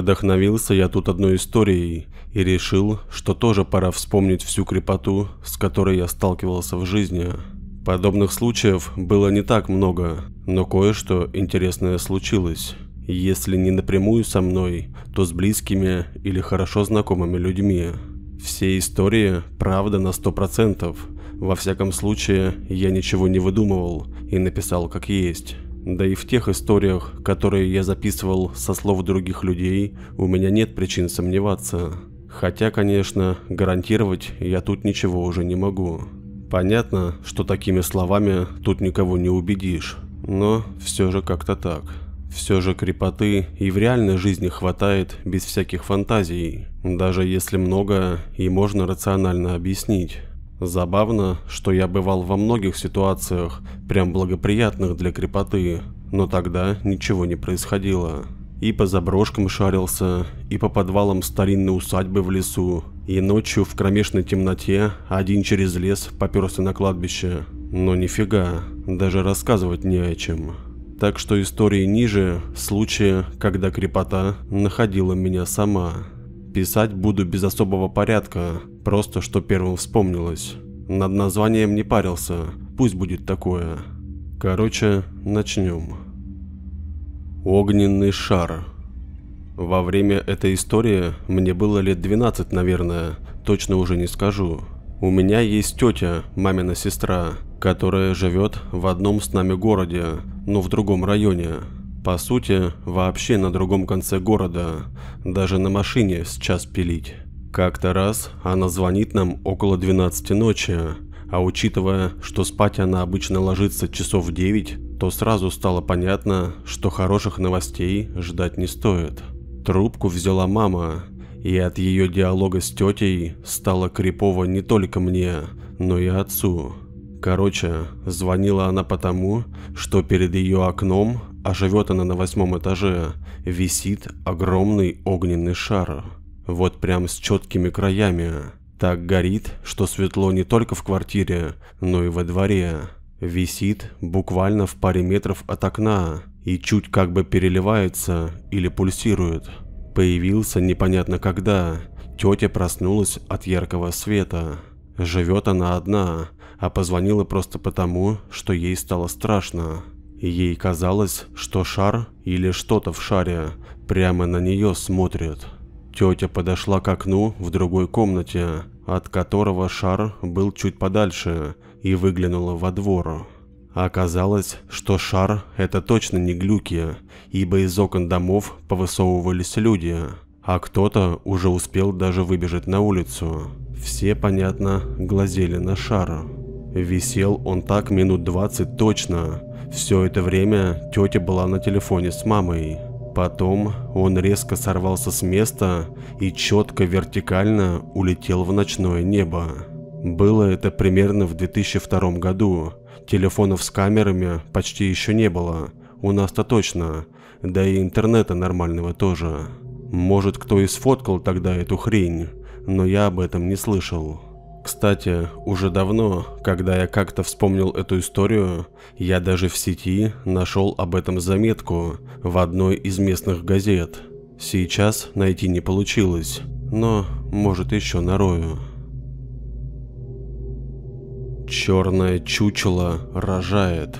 Вдохновился я тут одной историей и решил, что тоже пора вспомнить всю крепоту, с которой я сталкивался в жизни. Подобных случаев было не так много, но кое-что интересное случилось. Если не напрямую со мной, то с близкими или хорошо знакомыми людьми. Все истории правда на сто процентов. Во всяком случае, я ничего не выдумывал и написал как есть. Да и в тех историях, которые я записывал со слов других людей, у меня нет причин сомневаться. Хотя, конечно, гарантировать я тут ничего уже не могу. Понятно, что такими словами тут никого не убедишь, но все же как-то так. Все же крепоты и в реальной жизни хватает без всяких фантазий, даже если много и можно рационально объяснить. Забавно, что я бывал во многих ситуациях, прям благоприятных для крепоты, но тогда ничего не происходило. И по заброшкам шарился, и по подвалам старинной усадьбы в лесу, и ночью в кромешной темноте один через лес поперся на кладбище. Но нифига, даже рассказывать не о чем. Так что истории ниже – случаи, когда крепота находила меня сама. Писать буду без особого порядка, просто что первым вспомнилось. Над названием не парился, пусть будет такое. Короче, начнем. Огненный шар. Во время этой истории мне было лет 12, наверное, точно уже не скажу. У меня есть тетя, мамина сестра, которая живет в одном с нами городе, но в другом районе. По сути, вообще на другом конце города, даже на машине с час пилить. Как-то раз она звонит нам около 12 ночи, а учитывая, что спать она обычно ложится часов в 9, то сразу стало понятно, что хороших новостей ждать не стоит. Трубку взяла мама, и от ее диалога с тетей стало крипово не только мне, но и отцу. Короче, звонила она потому, что перед ее окном а живет она на восьмом этаже, висит огромный огненный шар. Вот прям с четкими краями. Так горит, что светло не только в квартире, но и во дворе. Висит буквально в паре метров от окна и чуть как бы переливается или пульсирует. Появился непонятно когда. Тетя проснулась от яркого света. Живет она одна, а позвонила просто потому, что ей стало страшно. Ей казалось, что шар или что-то в шаре прямо на нее смотрит. Тетя подошла к окну в другой комнате, от которого шар был чуть подальше, и выглянула во двор. Оказалось, что шар – это точно не глюки, ибо из окон домов повысовывались люди, а кто-то уже успел даже выбежать на улицу. Все, понятно, глазели на шар. Висел он так минут двадцать точно, все это время тетя была на телефоне с мамой. Потом он резко сорвался с места и четко вертикально улетел в ночное небо. Было это примерно в 2002 году. Телефонов с камерами почти еще не было. У нас-то точно. Да и интернета нормального тоже. Может, кто и сфоткал тогда эту хрень, но я об этом не слышал. Кстати, уже давно, когда я как-то вспомнил эту историю, я даже в сети нашел об этом заметку в одной из местных газет. Сейчас найти не получилось, но может еще нарою. Черное чучело рожает.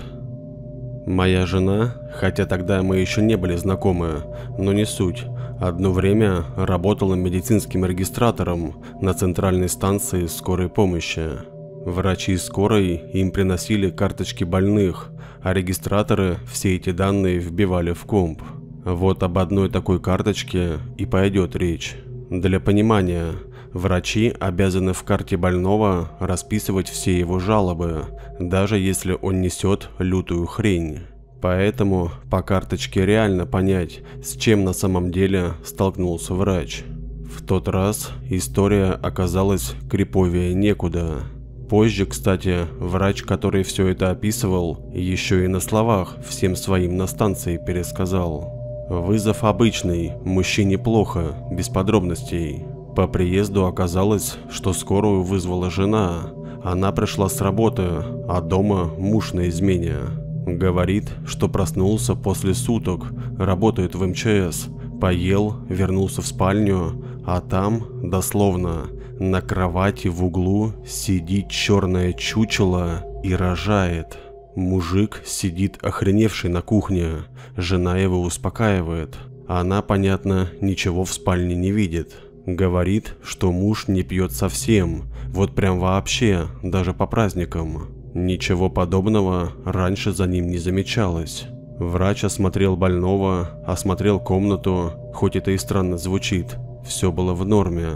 Моя жена, хотя тогда мы еще не были знакомы, но не суть, Одно время работала медицинским регистратором на центральной станции скорой помощи. Врачи скорой им приносили карточки больных, а регистраторы все эти данные вбивали в комп. Вот об одной такой карточке и пойдет речь. Для понимания, врачи обязаны в карте больного расписывать все его жалобы, даже если он несет лютую хрень. Поэтому по карточке реально понять, с чем на самом деле столкнулся врач. В тот раз история оказалась криповее некуда. Позже, кстати, врач, который все это описывал, еще и на словах всем своим на станции пересказал. Вызов обычный, мужчине плохо, без подробностей. По приезду оказалось, что скорую вызвала жена. Она пришла с работы, а дома муж на измене. Говорит, что проснулся после суток, работает в МЧС, Поел, вернулся в спальню, а там, дословно, на кровати в углу сидит черное чучело и рожает. Мужик сидит охреневший на кухне, жена его успокаивает. Она, понятно, ничего в спальне не видит. Говорит, что муж не пьет совсем, вот прям вообще, даже по праздникам. Ничего подобного раньше за ним не замечалось. Врач осмотрел больного, осмотрел комнату, хоть это и странно звучит, все было в норме.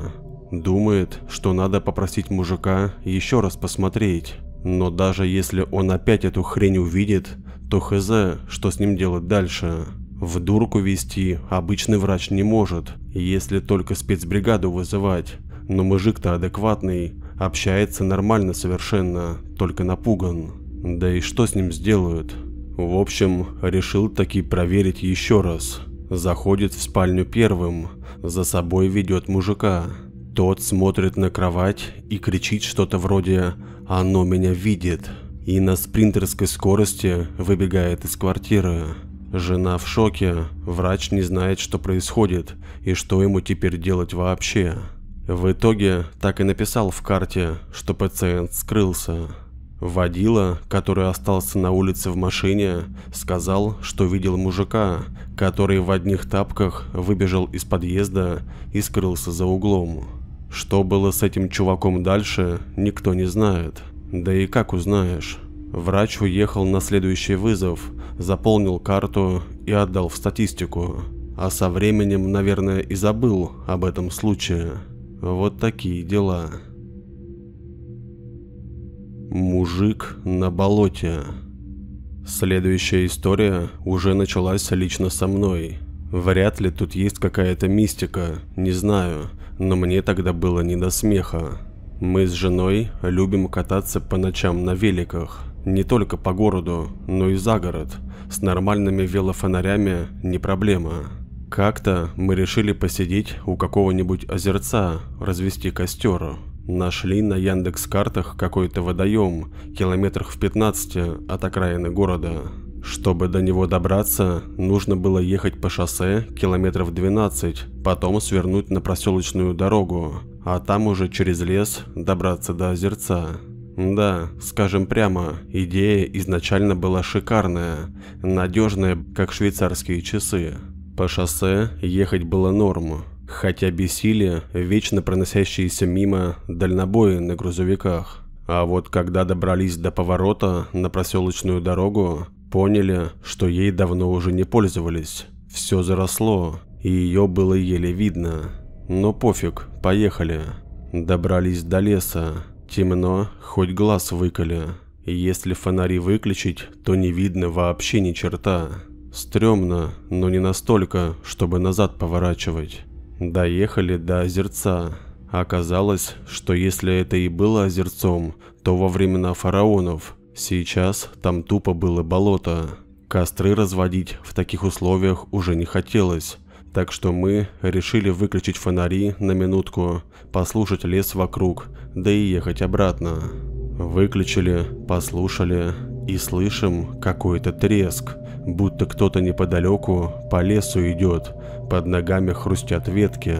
Думает, что надо попросить мужика еще раз посмотреть. Но даже если он опять эту хрень увидит, то хз, что с ним делать дальше. В дурку вести обычный врач не может, если только спецбригаду вызывать. Но мужик-то адекватный, общается нормально совершенно, только напуган. Да и что с ним сделают? В общем, решил таки проверить еще раз. Заходит в спальню первым, за собой ведет мужика. Тот смотрит на кровать и кричит что-то вроде «Оно меня видит» и на спринтерской скорости выбегает из квартиры. Жена в шоке, врач не знает, что происходит и что ему теперь делать вообще. В итоге так и написал в карте, что пациент скрылся. Водила, который остался на улице в машине, сказал, что видел мужика, который в одних тапках выбежал из подъезда и скрылся за углом. Что было с этим чуваком дальше, никто не знает. Да и как узнаешь? Врач уехал на следующий вызов, заполнил карту и отдал в статистику. А со временем, наверное, и забыл об этом случае. Вот такие дела. Мужик на болоте. Следующая история уже началась лично со мной. Вряд ли тут есть какая-то мистика, не знаю, но мне тогда было не до смеха. Мы с женой любим кататься по ночам на великах. Не только по городу, но и за город. С нормальными велофонарями не проблема. Как-то мы решили посидеть у какого-нибудь озерца, развести костер. Нашли на Яндекс картах какой-то водоем, километрах в 15 от окраины города. Чтобы до него добраться, нужно было ехать по шоссе километров 12, потом свернуть на проселочную дорогу, а там уже через лес добраться до озерца. Да, скажем прямо, идея изначально была шикарная, надежная, как швейцарские часы. По шоссе ехать было норм, хотя бесили вечно проносящиеся мимо дальнобои на грузовиках. А вот когда добрались до поворота на проселочную дорогу, поняли, что ей давно уже не пользовались. Все заросло, и ее было еле видно. Но пофиг, поехали. Добрались до леса. Темно, хоть глаз выколи. Если фонари выключить, то не видно вообще ни черта. Стремно, но не настолько, чтобы назад поворачивать. Доехали до озерца. Оказалось, что если это и было озерцом, то во времена фараонов. Сейчас там тупо было болото. Костры разводить в таких условиях уже не хотелось. Так что мы решили выключить фонари на минутку, послушать лес вокруг, да и ехать обратно. Выключили, послушали и слышим какой-то треск, будто кто-то неподалеку по лесу идет, под ногами хрустят ветки.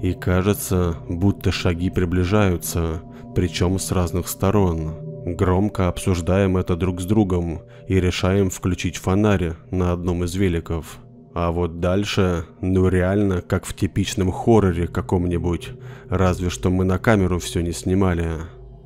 И кажется, будто шаги приближаются, причем с разных сторон. Громко обсуждаем это друг с другом и решаем включить фонарь на одном из великов. А вот дальше, ну реально, как в типичном хорроре каком-нибудь, разве что мы на камеру все не снимали.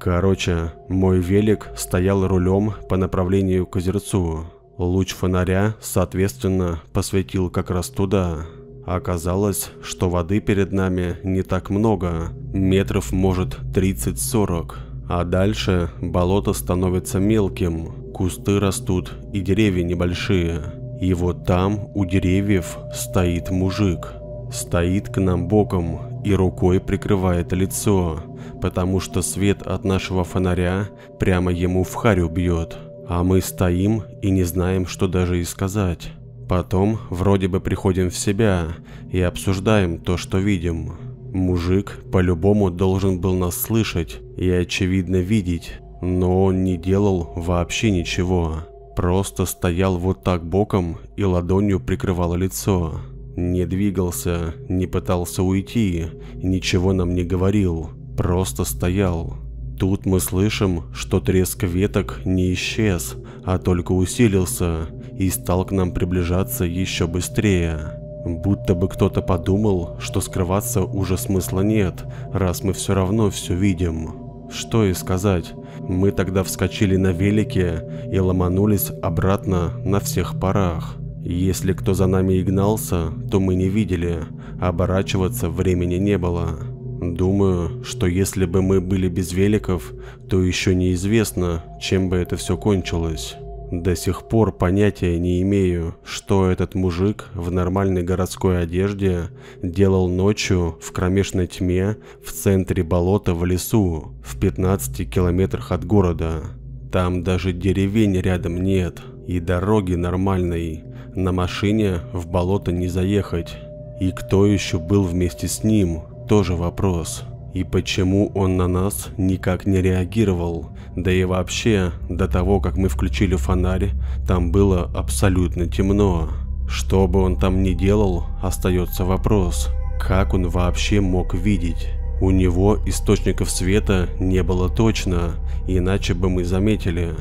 Короче, мой велик стоял рулем по направлению к озерцу. Луч фонаря, соответственно, посветил как раз туда. Оказалось, что воды перед нами не так много, метров может 30-40. А дальше болото становится мелким, кусты растут и деревья небольшие. И вот там, у деревьев, стоит мужик. Стоит к нам боком и рукой прикрывает лицо, потому что свет от нашего фонаря прямо ему в харю бьет. А мы стоим и не знаем, что даже и сказать. Потом вроде бы приходим в себя и обсуждаем то, что видим. Мужик по-любому должен был нас слышать и очевидно видеть, но он не делал вообще ничего. Просто стоял вот так боком и ладонью прикрывал лицо. Не двигался, не пытался уйти, ничего нам не говорил, просто стоял. Тут мы слышим, что треск веток не исчез, а только усилился и стал к нам приближаться еще быстрее. Будто бы кто-то подумал, что скрываться уже смысла нет, раз мы все равно все видим. Что и сказать, мы тогда вскочили на велике и ломанулись обратно на всех парах. Если кто за нами и гнался, то мы не видели, оборачиваться времени не было. Думаю, что если бы мы были без великов, то еще неизвестно, чем бы это все кончилось. До сих пор понятия не имею, что этот мужик в нормальной городской одежде делал ночью в кромешной тьме в центре болота в лесу, в 15 километрах от города. Там даже деревень рядом нет и дороги нормальной. На машине в болото не заехать. И кто еще был вместе с ним, тоже вопрос. И почему он на нас никак не реагировал? Да и вообще, до того, как мы включили фонарь, там было абсолютно темно. Что бы он там ни делал, остается вопрос, как он вообще мог видеть? У него источников света не было точно, иначе бы мы заметили.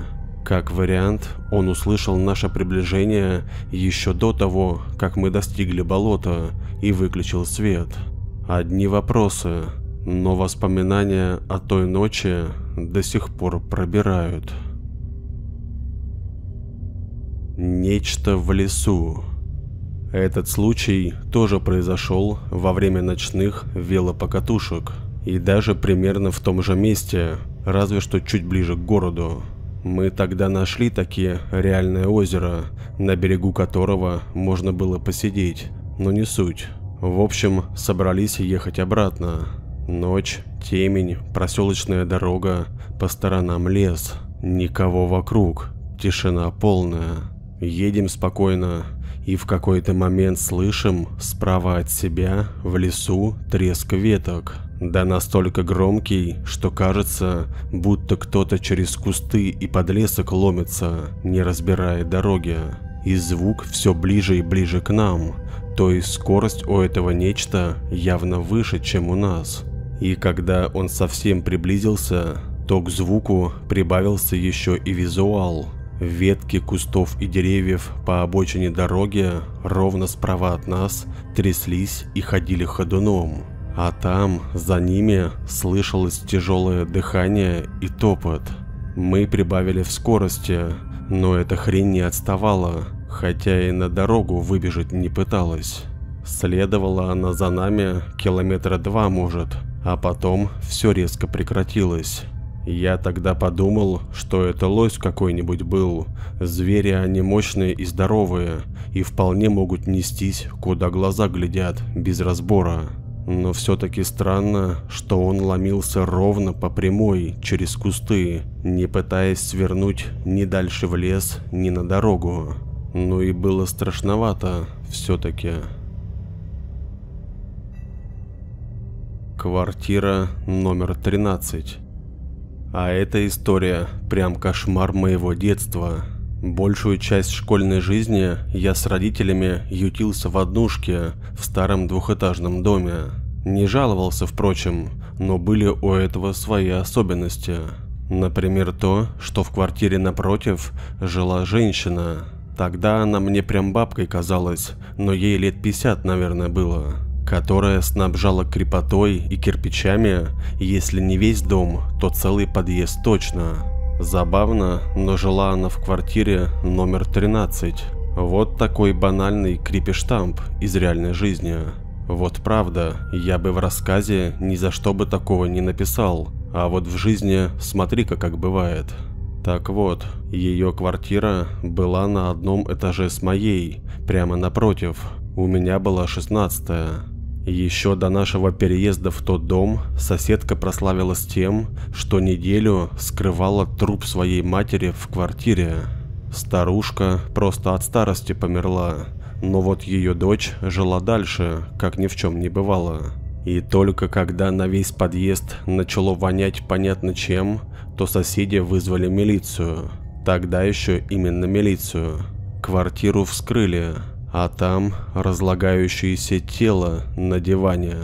Как вариант, он услышал наше приближение еще до того, как мы достигли болота и выключил свет. Одни вопросы, но воспоминания о той ночи до сих пор пробирают. Нечто в лесу. Этот случай тоже произошел во время ночных велопокатушек и даже примерно в том же месте, разве что чуть ближе к городу. Мы тогда нашли такие реальное озеро, на берегу которого можно было посидеть, но не суть. В общем, собрались ехать обратно. Ночь, темень, проселочная дорога, по сторонам лес, никого вокруг, тишина полная. Едем спокойно, и в какой-то момент слышим справа от себя в лесу треск веток. Да настолько громкий, что кажется, будто кто-то через кусты и подлесок ломится, не разбирая дороги. И звук все ближе и ближе к нам, то есть скорость у этого нечто явно выше, чем у нас. И когда он совсем приблизился, то к звуку прибавился еще и визуал. Ветки кустов и деревьев по обочине дороги ровно справа от нас тряслись и ходили ходуном. А там, за ними, слышалось тяжелое дыхание и топот. Мы прибавили в скорости, но эта хрень не отставала, хотя и на дорогу выбежать не пыталась. Следовала она за нами километра два может – а потом все резко прекратилось. Я тогда подумал, что это лось какой-нибудь был. Звери они мощные и здоровые, и вполне могут нестись, куда глаза глядят, без разбора. Но все-таки странно, что он ломился ровно по прямой, через кусты, не пытаясь свернуть ни дальше в лес, ни на дорогу. Ну и было страшновато все-таки. Квартира номер 13. А эта история прям кошмар моего детства. Большую часть школьной жизни я с родителями ютился в однушке в старом двухэтажном доме. Не жаловался, впрочем, но были у этого свои особенности. Например, то, что в квартире напротив жила женщина. Тогда она мне прям бабкой казалась, но ей лет 50, наверное, было которая снабжала крепотой и кирпичами, если не весь дом, то целый подъезд точно. Забавно, но жила она в квартире номер 13. Вот такой банальный крипи-штамп из реальной жизни. Вот правда, я бы в рассказе ни за что бы такого не написал, а вот в жизни смотри-ка как бывает. Так вот, ее квартира была на одном этаже с моей, прямо напротив. У меня была шестнадцатая. Еще до нашего переезда в тот дом соседка прославилась тем, что неделю скрывала труп своей матери в квартире. Старушка просто от старости померла, но вот ее дочь жила дальше, как ни в чем не бывало. И только когда на весь подъезд начало вонять понятно чем, то соседи вызвали милицию. Тогда еще именно милицию. Квартиру вскрыли, а там разлагающееся тело на диване.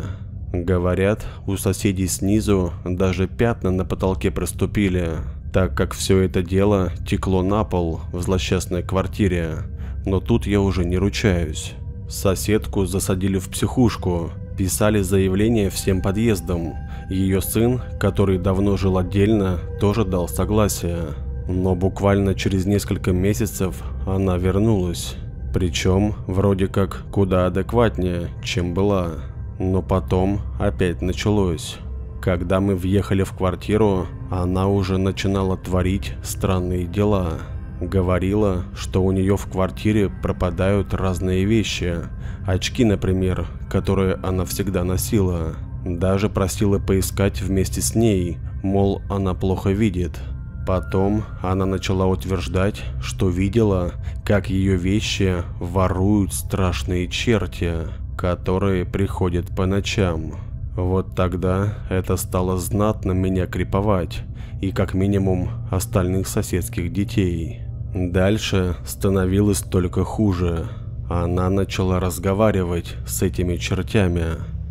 Говорят, у соседей снизу даже пятна на потолке проступили, так как все это дело текло на пол в злосчастной квартире. Но тут я уже не ручаюсь. Соседку засадили в психушку, писали заявление всем подъездам. Ее сын, который давно жил отдельно, тоже дал согласие. Но буквально через несколько месяцев она вернулась. Причем вроде как куда адекватнее, чем была. Но потом опять началось. Когда мы въехали в квартиру, она уже начинала творить странные дела. Говорила, что у нее в квартире пропадают разные вещи. Очки, например, которые она всегда носила. Даже просила поискать вместе с ней, мол, она плохо видит. Потом она начала утверждать, что видела, как ее вещи воруют страшные черти которые приходят по ночам. Вот тогда это стало знатно меня криповать, и как минимум остальных соседских детей. Дальше становилось только хуже. Она начала разговаривать с этими чертями.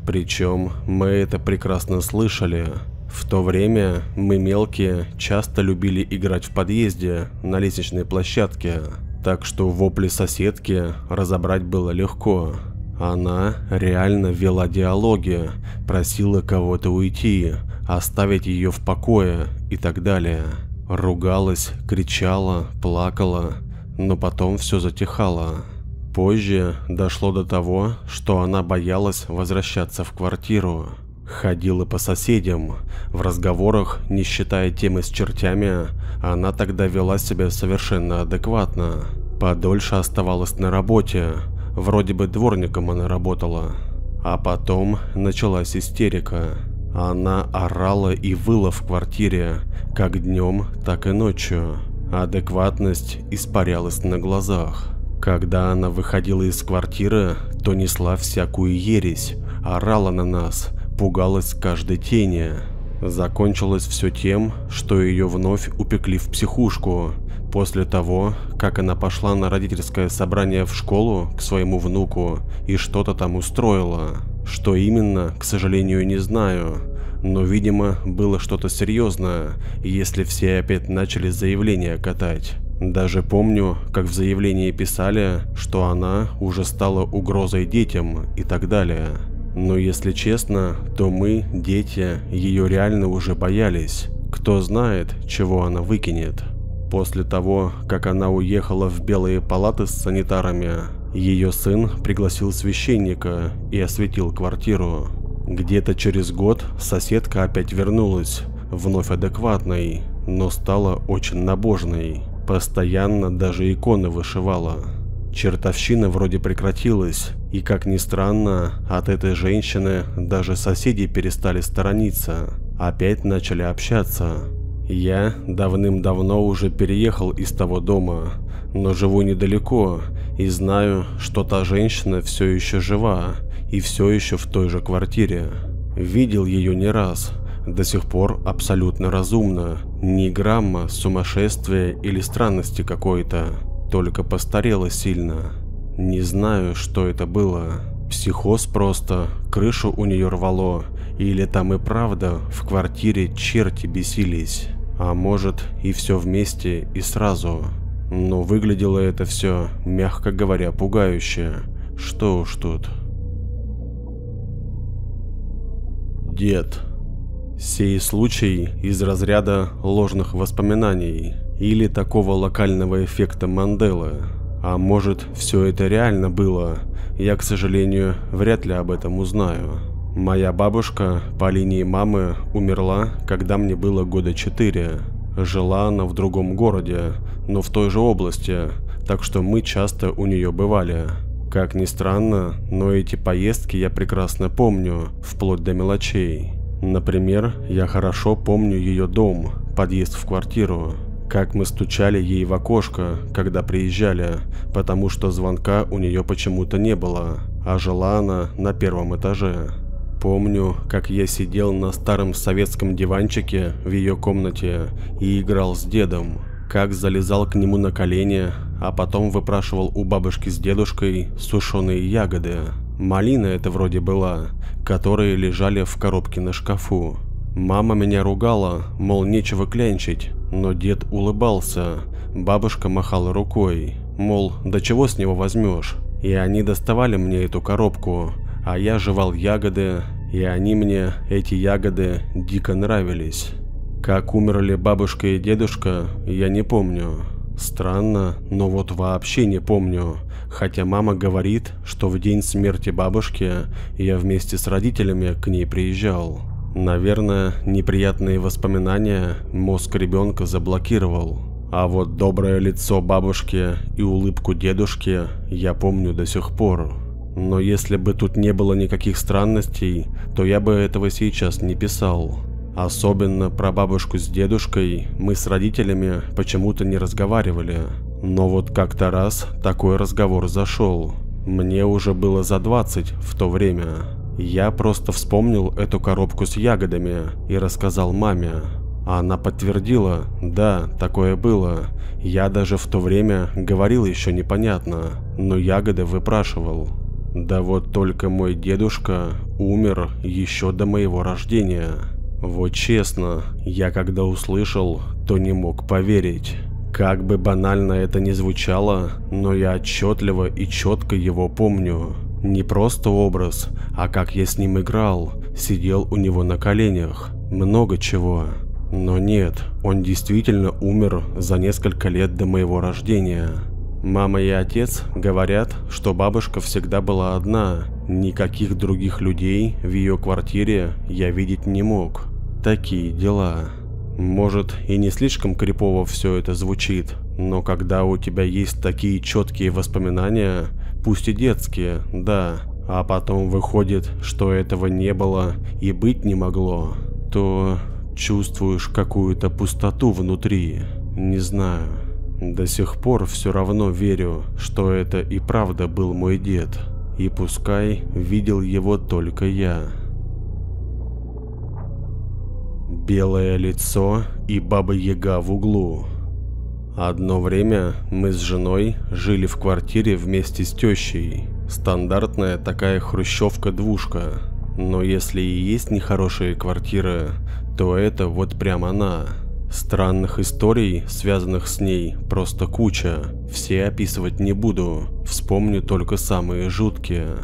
Причем мы это прекрасно слышали. В то время мы мелкие часто любили играть в подъезде на лестничной площадке, так что вопли соседки разобрать было легко. Она реально вела диалоги, просила кого-то уйти, оставить ее в покое и так далее. Ругалась, кричала, плакала, но потом все затихало. Позже дошло до того, что она боялась возвращаться в квартиру. Ходила по соседям. В разговорах, не считая темы с чертями, она тогда вела себя совершенно адекватно. Подольше оставалась на работе, Вроде бы дворником она работала. А потом началась истерика. Она орала и выла в квартире, как днем, так и ночью. Адекватность испарялась на глазах. Когда она выходила из квартиры, то несла всякую ересь, орала на нас, пугалась каждой тени. Закончилось все тем, что ее вновь упекли в психушку, После того, как она пошла на родительское собрание в школу к своему внуку и что-то там устроила. Что именно, к сожалению, не знаю. Но, видимо, было что-то серьезное, если все опять начали заявления катать. Даже помню, как в заявлении писали, что она уже стала угрозой детям и так далее. Но если честно, то мы, дети, ее реально уже боялись. Кто знает, чего она выкинет. После того, как она уехала в белые палаты с санитарами, ее сын пригласил священника и осветил квартиру. Где-то через год соседка опять вернулась, вновь адекватной, но стала очень набожной. Постоянно даже иконы вышивала. Чертовщина вроде прекратилась, и как ни странно, от этой женщины даже соседи перестали сторониться, опять начали общаться. Я давным-давно уже переехал из того дома, но живу недалеко и знаю, что та женщина все еще жива и все еще в той же квартире. Видел ее не раз, до сих пор абсолютно разумно, ни грамма сумасшествия или странности какой-то, только постарела сильно. Не знаю, что это было. Психоз просто, крышу у нее рвало, или там и правда в квартире черти бесились. А может и все вместе и сразу. Но выглядело это все, мягко говоря, пугающе. Что уж тут. Дед. Сей случай из разряда ложных воспоминаний или такого локального эффекта Манделы. А может, все это реально было, я, к сожалению, вряд ли об этом узнаю. Моя бабушка по линии мамы умерла, когда мне было года четыре. Жила она в другом городе, но в той же области, так что мы часто у нее бывали. Как ни странно, но эти поездки я прекрасно помню, вплоть до мелочей. Например, я хорошо помню ее дом, подъезд в квартиру, как мы стучали ей в окошко, когда приезжали, потому что звонка у нее почему-то не было, а жила она на первом этаже. Помню, как я сидел на старом советском диванчике в ее комнате и играл с дедом, как залезал к нему на колени, а потом выпрашивал у бабушки с дедушкой сушеные ягоды. Малина это вроде была, которые лежали в коробке на шкафу. Мама меня ругала, мол, нечего клянчить, но дед улыбался, бабушка махала рукой, мол, да чего с него возьмешь. И они доставали мне эту коробку, а я жевал ягоды, и они мне, эти ягоды, дико нравились. Как умерли бабушка и дедушка, я не помню. Странно, но вот вообще не помню. Хотя мама говорит, что в день смерти бабушки я вместе с родителями к ней приезжал. Наверное, неприятные воспоминания мозг ребенка заблокировал. А вот доброе лицо бабушки и улыбку дедушки я помню до сих пор. Но если бы тут не было никаких странностей, то я бы этого сейчас не писал. Особенно про бабушку с дедушкой мы с родителями почему-то не разговаривали. Но вот как-то раз такой разговор зашел. Мне уже было за 20 в то время. Я просто вспомнил эту коробку с ягодами и рассказал маме. Она подтвердила, да, такое было. Я даже в то время говорил еще непонятно, но ягоды выпрашивал. Да вот только мой дедушка умер еще до моего рождения. Вот честно, я когда услышал, то не мог поверить. Как бы банально это ни звучало, но я отчетливо и четко его помню. Не просто образ, а как я с ним играл, сидел у него на коленях, много чего. Но нет, он действительно умер за несколько лет до моего рождения. Мама и отец говорят, что бабушка всегда была одна, никаких других людей в ее квартире я видеть не мог. Такие дела. Может и не слишком крипово все это звучит, но когда у тебя есть такие четкие воспоминания, пусть и детские, да, а потом выходит, что этого не было и быть не могло, то чувствуешь какую-то пустоту внутри. Не знаю. До сих пор все равно верю, что это и правда был мой дед. И пускай видел его только я. Белое лицо и баба-яга в углу. Одно время мы с женой жили в квартире вместе с тещей. Стандартная такая хрущевка-двушка. Но если и есть нехорошие квартиры, то это вот прям она. Странных историй, связанных с ней, просто куча. Все описывать не буду, вспомню только самые жуткие.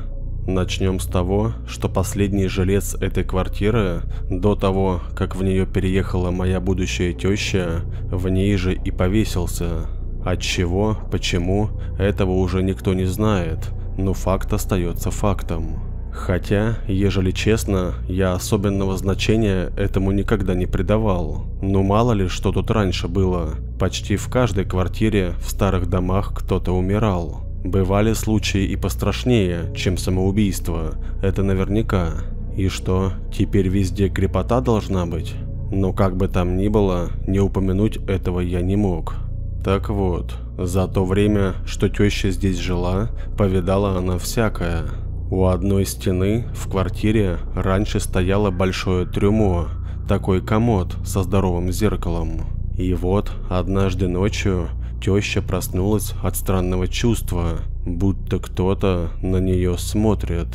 Начнем с того, что последний жилец этой квартиры, до того, как в нее переехала моя будущая теща, в ней же и повесился. От чего, почему, этого уже никто не знает, но факт остается фактом. Хотя, ежели честно, я особенного значения этому никогда не придавал. Ну мало ли, что тут раньше было. Почти в каждой квартире в старых домах кто-то умирал. Бывали случаи и пострашнее, чем самоубийство, это наверняка. И что, теперь везде крепота должна быть? Но как бы там ни было, не упомянуть этого я не мог. Так вот, за то время, что теща здесь жила, повидала она всякое. У одной стены в квартире раньше стояло большое трюмо, такой комод со здоровым зеркалом. И вот однажды ночью Теща проснулась от странного чувства, будто кто-то на нее смотрит.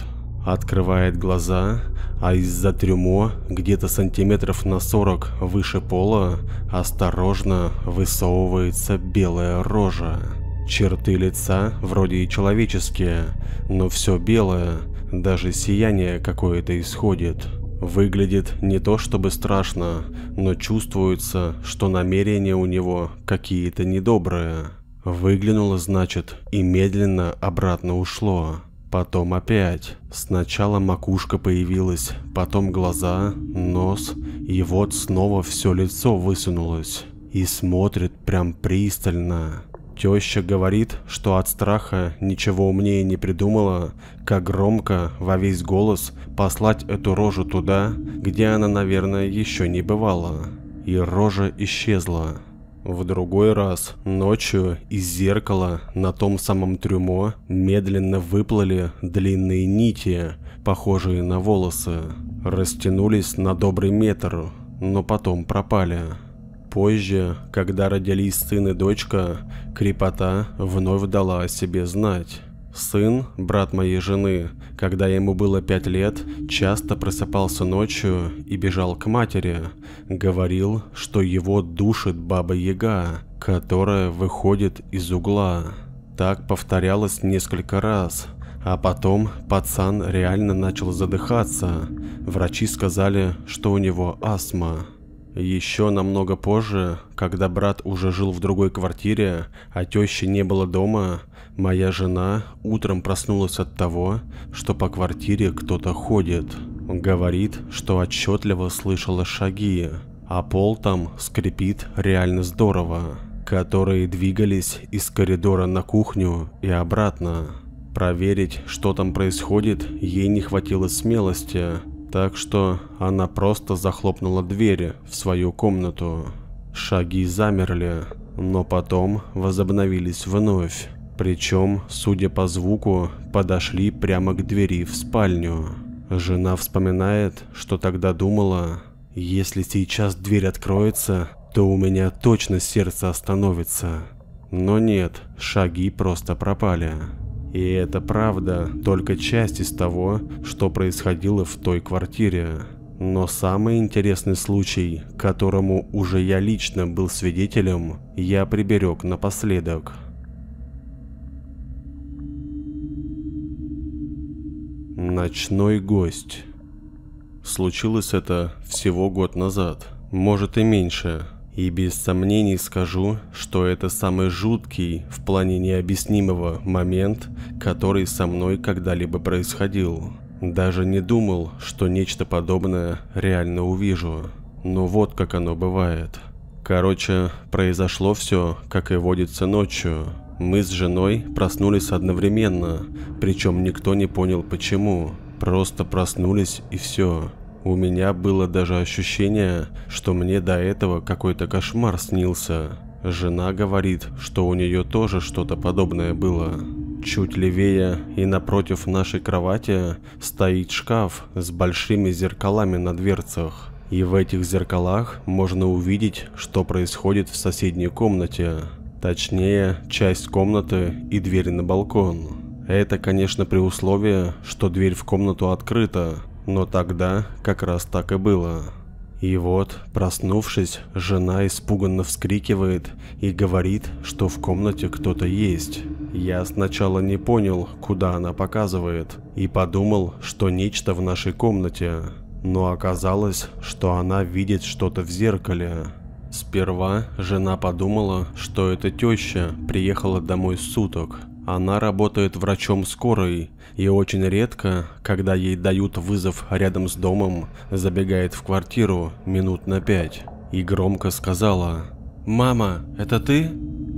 Открывает глаза, а из-за трюмо, где-то сантиметров на 40 выше пола, осторожно высовывается белая рожа. Черты лица вроде и человеческие, но все белое, даже сияние какое-то исходит. Выглядит не то чтобы страшно, но чувствуется, что намерения у него какие-то недобрые. Выглянуло, значит, и медленно обратно ушло. Потом опять. Сначала макушка появилась, потом глаза, нос, и вот снова все лицо высунулось. И смотрит прям пристально. Теща говорит, что от страха ничего умнее не придумала, как громко, во весь голос, послать эту рожу туда, где она, наверное, еще не бывала. И рожа исчезла. В другой раз, ночью, из зеркала на том самом трюмо медленно выплыли длинные нити, похожие на волосы. Растянулись на добрый метр, но потом пропали. Позже, когда родились сын и дочка, крепота вновь дала о себе знать. Сын, брат моей жены, когда ему было пять лет, часто просыпался ночью и бежал к матери. Говорил, что его душит баба-яга, которая выходит из угла. Так повторялось несколько раз, а потом пацан реально начал задыхаться. Врачи сказали, что у него астма. Еще намного позже, когда брат уже жил в другой квартире, а тещи не было дома, моя жена утром проснулась от того, что по квартире кто-то ходит. Говорит, что отчетливо слышала шаги, а пол там скрипит реально здорово, которые двигались из коридора на кухню и обратно. Проверить, что там происходит, ей не хватило смелости, так что она просто захлопнула двери в свою комнату. Шаги замерли, но потом возобновились вновь. Причем, судя по звуку, подошли прямо к двери в спальню. Жена вспоминает, что тогда думала, если сейчас дверь откроется, то у меня точно сердце остановится. Но нет, шаги просто пропали. И это правда, только часть из того, что происходило в той квартире. Но самый интересный случай, которому уже я лично был свидетелем, я приберег напоследок. Ночной гость. Случилось это всего год назад, может и меньше, и без сомнений скажу, что это самый жуткий в плане необъяснимого момент, который со мной когда-либо происходил. Даже не думал, что нечто подобное реально увижу. Но вот как оно бывает. Короче, произошло все, как и водится ночью. Мы с женой проснулись одновременно, причем никто не понял почему. Просто проснулись и все. У меня было даже ощущение, что мне до этого какой-то кошмар снился. Жена говорит, что у нее тоже что-то подобное было. Чуть левее и напротив нашей кровати стоит шкаф с большими зеркалами на дверцах. И в этих зеркалах можно увидеть, что происходит в соседней комнате. Точнее, часть комнаты и дверь на балкон. Это, конечно, при условии, что дверь в комнату открыта, но тогда как раз так и было. И вот, проснувшись, жена испуганно вскрикивает и говорит, что в комнате кто-то есть. Я сначала не понял, куда она показывает, и подумал, что нечто в нашей комнате. Но оказалось, что она видит что-то в зеркале. Сперва жена подумала, что это теща приехала домой с суток. Она работает врачом скорой и очень редко, когда ей дают вызов рядом с домом, забегает в квартиру минут на пять и громко сказала «Мама, это ты?»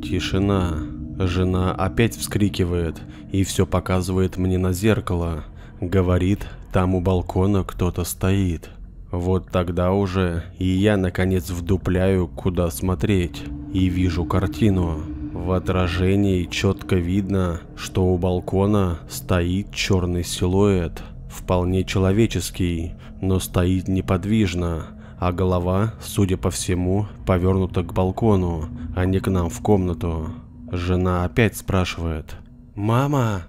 Тишина. Жена опять вскрикивает и все показывает мне на зеркало. Говорит, там у балкона кто-то стоит. Вот тогда уже и я наконец вдупляю, куда смотреть, и вижу картину. В отражении четко видно, что у балкона стоит черный силуэт, вполне человеческий, но стоит неподвижно, а голова, судя по всему, повернута к балкону, а не к нам в комнату. Жена опять спрашивает «Мама?».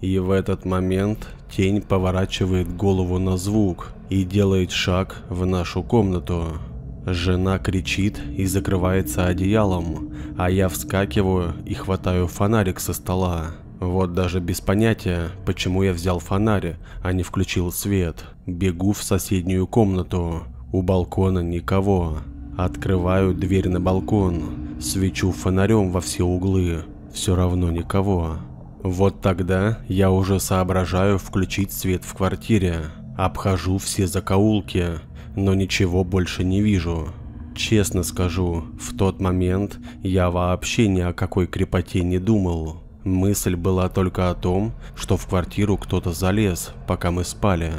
И в этот момент тень поворачивает голову на звук и делает шаг в нашу комнату. Жена кричит и закрывается одеялом, а я вскакиваю и хватаю фонарик со стола. Вот даже без понятия, почему я взял фонарь, а не включил свет. Бегу в соседнюю комнату. У балкона никого. Открываю дверь на балкон. Свечу фонарем во все углы. Все равно никого. Вот тогда я уже соображаю включить свет в квартире. Обхожу все закоулки, но ничего больше не вижу. Честно скажу, в тот момент я вообще ни о какой крепоте не думал. Мысль была только о том, что в квартиру кто-то залез, пока мы спали.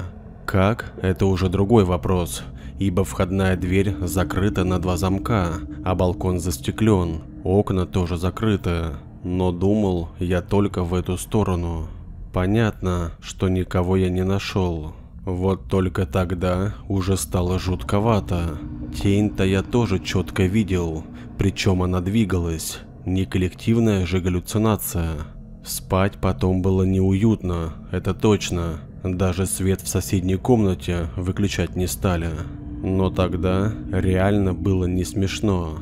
Как? Это уже другой вопрос, ибо входная дверь закрыта на два замка, а балкон застеклен, окна тоже закрыты. Но думал я только в эту сторону. Понятно, что никого я не нашел. Вот только тогда уже стало жутковато. Тень-то я тоже четко видел, причем она двигалась, не коллективная же галлюцинация. Спать потом было неуютно, это точно, даже свет в соседней комнате выключать не стали. Но тогда реально было не смешно.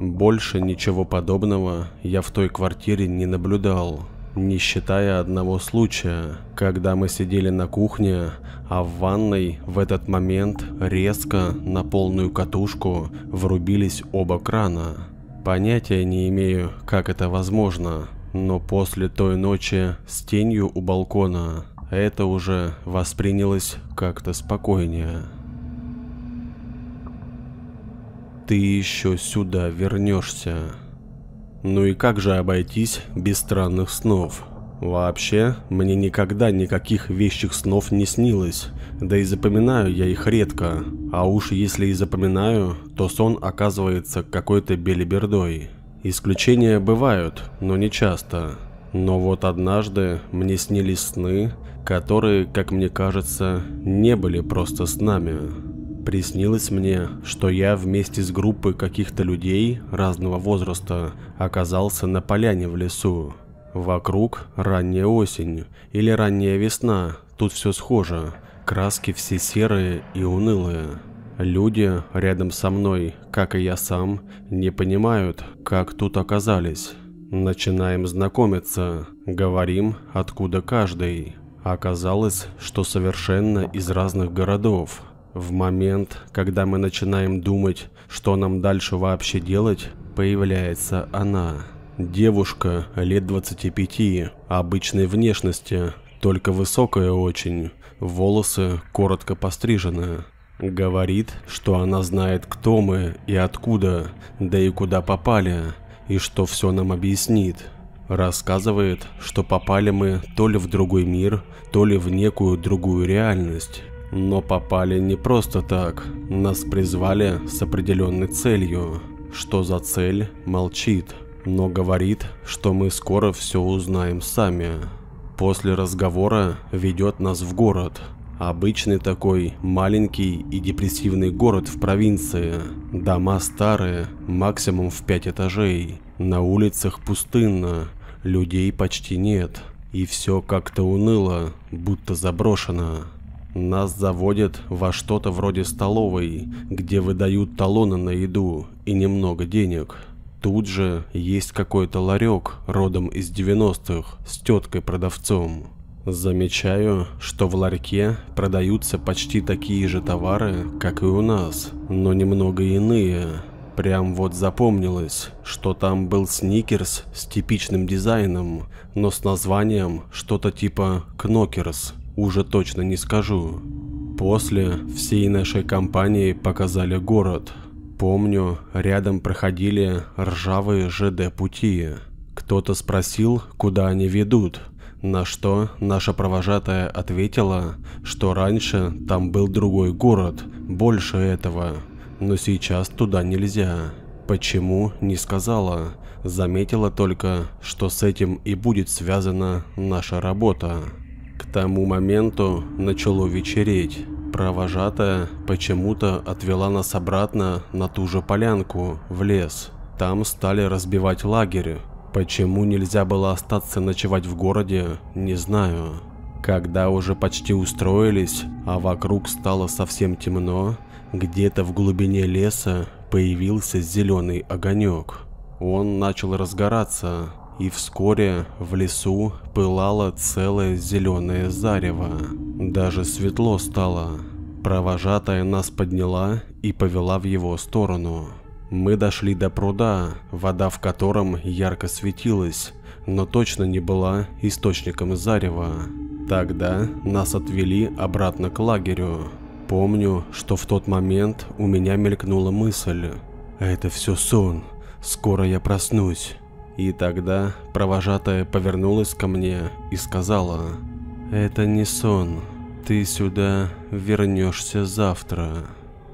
Больше ничего подобного я в той квартире не наблюдал, не считая одного случая, когда мы сидели на кухне, а в ванной в этот момент резко на полную катушку врубились оба крана. Понятия не имею, как это возможно, но после той ночи с тенью у балкона это уже воспринялось как-то спокойнее. ты еще сюда вернешься. Ну и как же обойтись без странных снов? Вообще, мне никогда никаких вещих снов не снилось, да и запоминаю я их редко, а уж если и запоминаю, то сон оказывается какой-то белибердой. Исключения бывают, но не часто. Но вот однажды мне снились сны, которые, как мне кажется, не были просто снами. Приснилось мне, что я вместе с группой каких-то людей разного возраста оказался на поляне в лесу. Вокруг ранняя осень или ранняя весна, тут все схоже, краски все серые и унылые. Люди рядом со мной, как и я сам, не понимают, как тут оказались. Начинаем знакомиться, говорим, откуда каждый. Оказалось, что совершенно из разных городов, в момент, когда мы начинаем думать, что нам дальше вообще делать, появляется она. Девушка лет 25, обычной внешности, только высокая очень, волосы коротко пострижены. Говорит, что она знает, кто мы и откуда, да и куда попали, и что все нам объяснит. Рассказывает, что попали мы то ли в другой мир, то ли в некую другую реальность. Но попали не просто так. Нас призвали с определенной целью. Что за цель, молчит, но говорит, что мы скоро все узнаем сами. После разговора ведет нас в город. Обычный такой маленький и депрессивный город в провинции. Дома старые, максимум в пять этажей. На улицах пустынно, людей почти нет. И все как-то уныло, будто заброшено. Нас заводят во что-то вроде столовой, где выдают талоны на еду и немного денег. Тут же есть какой-то ларек родом из 90-х с теткой-продавцом. Замечаю, что в ларьке продаются почти такие же товары, как и у нас, но немного иные. Прям вот запомнилось, что там был сникерс с типичным дизайном, но с названием что-то типа Кнокерс уже точно не скажу. После всей нашей компании показали город. Помню, рядом проходили ржавые ЖД-пути. Кто-то спросил, куда они ведут, на что наша провожатая ответила, что раньше там был другой город, больше этого, но сейчас туда нельзя. Почему, не сказала, заметила только, что с этим и будет связана наша работа. Тому моменту начало вечереть. Провожатая почему-то отвела нас обратно на ту же полянку, в лес. Там стали разбивать лагерь. Почему нельзя было остаться ночевать в городе, не знаю. Когда уже почти устроились, а вокруг стало совсем темно, где-то в глубине леса появился зеленый огонек. Он начал разгораться, и вскоре в лесу пылало целое зеленое зарево. Даже светло стало. Провожатая нас подняла и повела в его сторону. Мы дошли до пруда, вода в котором ярко светилась, но точно не была источником зарева. Тогда нас отвели обратно к лагерю. Помню, что в тот момент у меня мелькнула мысль. Это все сон, скоро я проснусь. И тогда провожатая повернулась ко мне и сказала, «Это не сон, ты сюда вернешься завтра».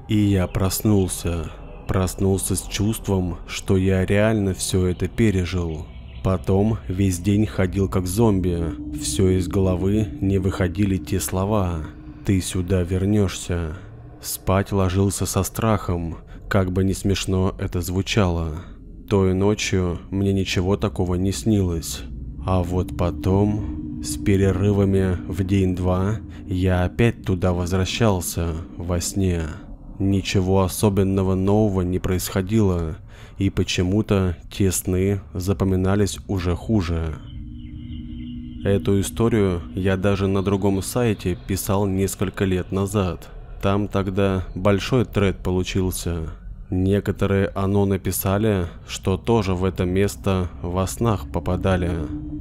И я проснулся, проснулся с чувством, что я реально все это пережил. Потом весь день ходил как зомби, все из головы не выходили те слова «ты сюда вернешься». Спать ложился со страхом, Как бы не смешно это звучало. Той ночью мне ничего такого не снилось. А вот потом, с перерывами в день-два, я опять туда возвращался во сне. Ничего особенного нового не происходило, и почему-то те сны запоминались уже хуже. Эту историю я даже на другом сайте писал несколько лет назад. Там тогда большой тред получился. Некоторые оно написали, что тоже в это место во снах попадали.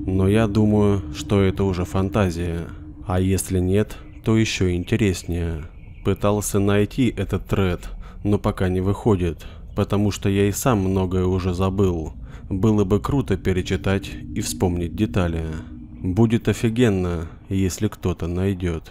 Но я думаю, что это уже фантазия. А если нет, то еще интереснее. Пытался найти этот тред, но пока не выходит, потому что я и сам многое уже забыл. Было бы круто перечитать и вспомнить детали. Будет офигенно, если кто-то найдет.